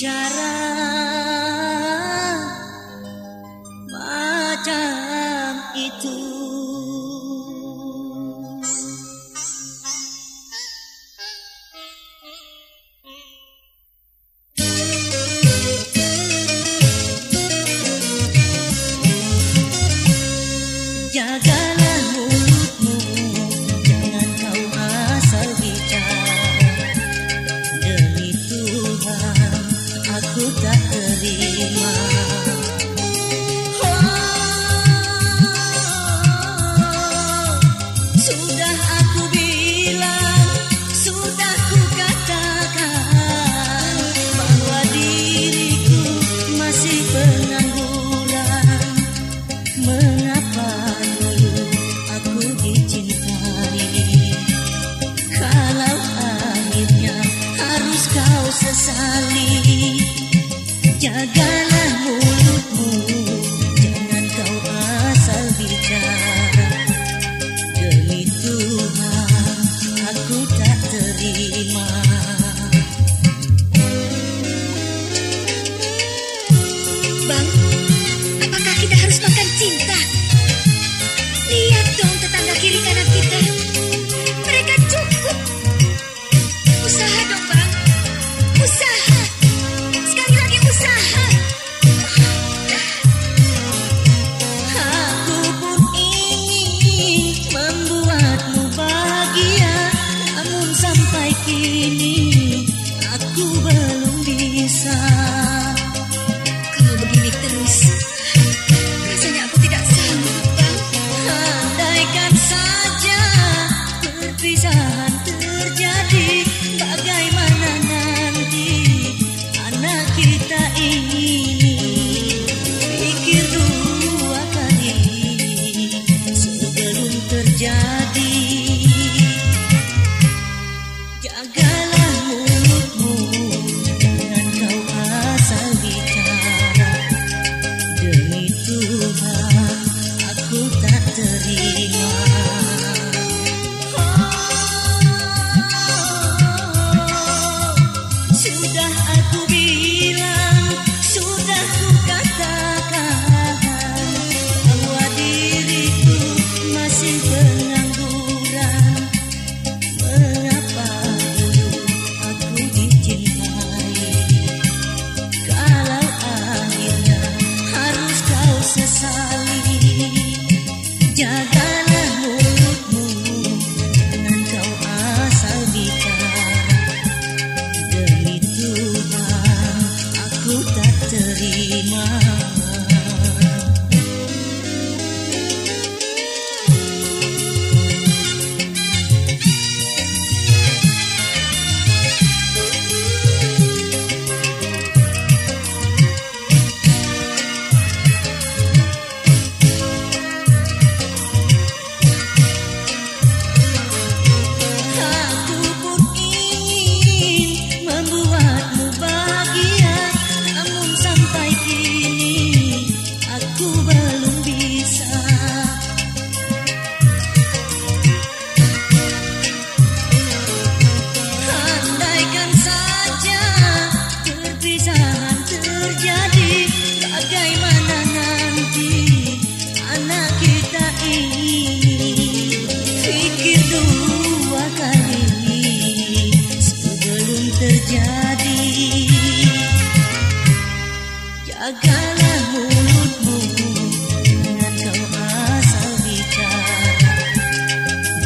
Jarak Jagalah mulutmu, jangan kau asal bercakap. Demi kasih. perpisahan terjadi bagaimana nanti anak kita ini. terima. terjadi. Jagalah mulutmu Ingat kau asal bicara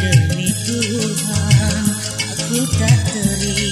Demi Tuhan aku tak terima.